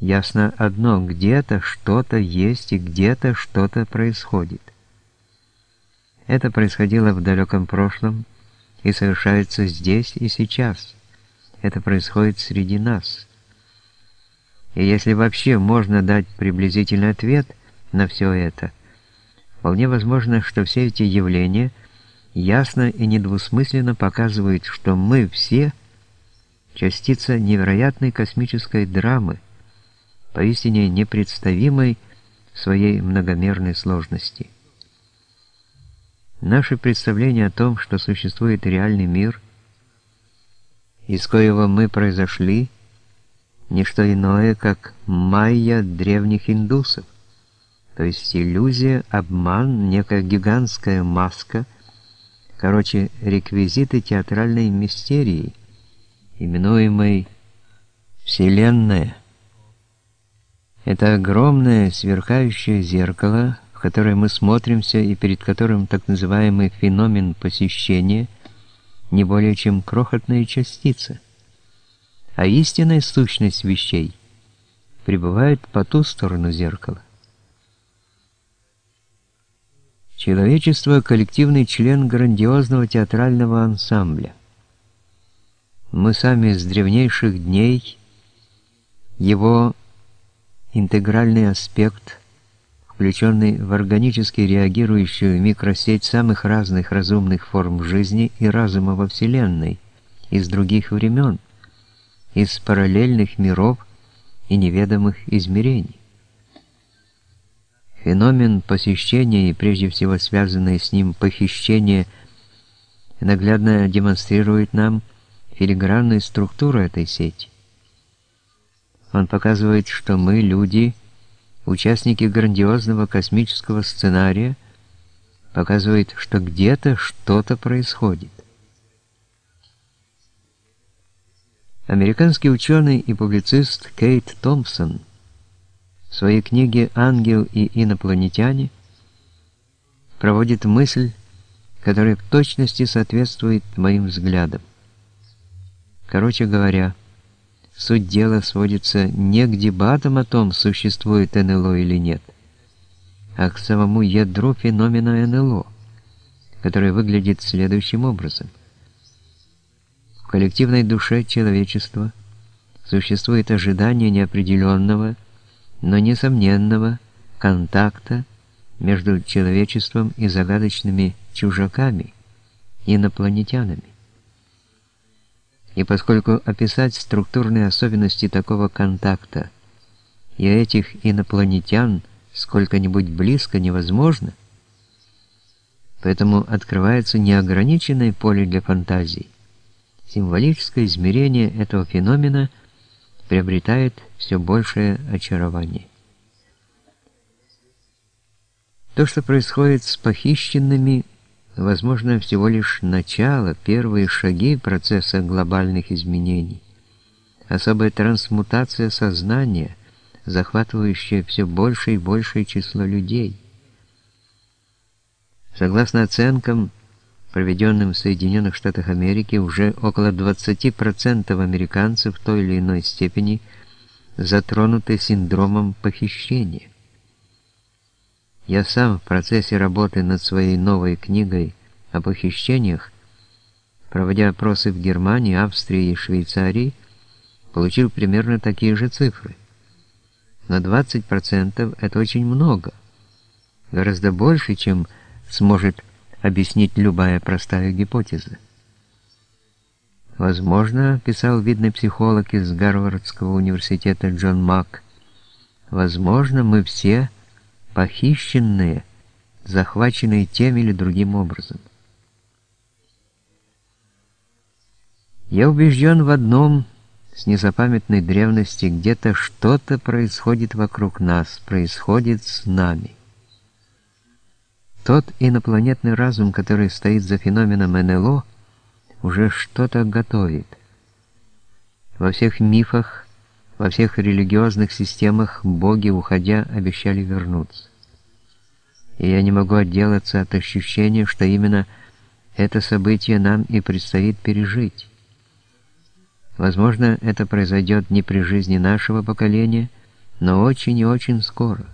Ясно одно, где-то что-то есть и где-то что-то происходит. Это происходило в далеком прошлом и совершается здесь и сейчас. Это происходит среди нас. И если вообще можно дать приблизительный ответ на все это, вполне возможно, что все эти явления ясно и недвусмысленно показывают, что мы все частица невероятной космической драмы, поистине непредставимой своей многомерной сложности. Наше представление о том, что существует реальный мир, из коего мы произошли, не что иное, как майя древних индусов, то есть иллюзия, обман, некая гигантская маска, короче, реквизиты театральной мистерии, именуемой «Вселенная». Это огромное сверкающее зеркало, в которое мы смотримся и перед которым так называемый феномен посещения не более чем крохотная частица. А истинная сущность вещей пребывает по ту сторону зеркала. Человечество – коллективный член грандиозного театрального ансамбля. Мы сами с древнейших дней его интегральный аспект, включенный в органически реагирующую микросеть самых разных разумных форм жизни и разума во Вселенной, из других времен, из параллельных миров и неведомых измерений. Феномен посещения и прежде всего связанное с ним похищение наглядно демонстрирует нам филигранную структуру этой сети. Он показывает, что мы, люди, участники грандиозного космического сценария, показывает, что где-то что-то происходит. Американский ученый и публицист Кейт Томпсон в своей книге «Ангел и инопланетяне» проводит мысль, которая в точности соответствует моим взглядам. Короче говоря, Суть дела сводится не к дебатам о том, существует НЛО или нет, а к самому ядру феномена НЛО, который выглядит следующим образом. В коллективной душе человечества существует ожидание неопределенного, но несомненного контакта между человечеством и загадочными чужаками, инопланетянами. И поскольку описать структурные особенности такого контакта и этих инопланетян сколько-нибудь близко невозможно, поэтому открывается неограниченное поле для фантазий. Символическое измерение этого феномена приобретает все большее очарование. То, что происходит с похищенными возможно всего лишь начало, первые шаги процесса глобальных изменений. Особая трансмутация сознания, захватывающая все больше и большее число людей. Согласно оценкам, проведенным в Соединенных Штатах Америки, уже около 20% американцев в той или иной степени затронуты синдромом похищения. Я сам в процессе работы над своей новой книгой о похищениях, проводя опросы в Германии, Австрии и Швейцарии, получил примерно такие же цифры. Но 20% это очень много, гораздо больше, чем сможет объяснить любая простая гипотеза. Возможно, писал видный психолог из Гарвардского университета Джон Мак, возможно, мы все похищенные, захваченные тем или другим образом. Я убежден в одном, с незапамятной древности где-то что-то происходит вокруг нас, происходит с нами. Тот инопланетный разум, который стоит за феноменом НЛО, уже что-то готовит. Во всех мифах во всех религиозных системах боги, уходя, обещали вернуться. И я не могу отделаться от ощущения, что именно это событие нам и предстоит пережить. Возможно, это произойдет не при жизни нашего поколения, но очень и очень скоро.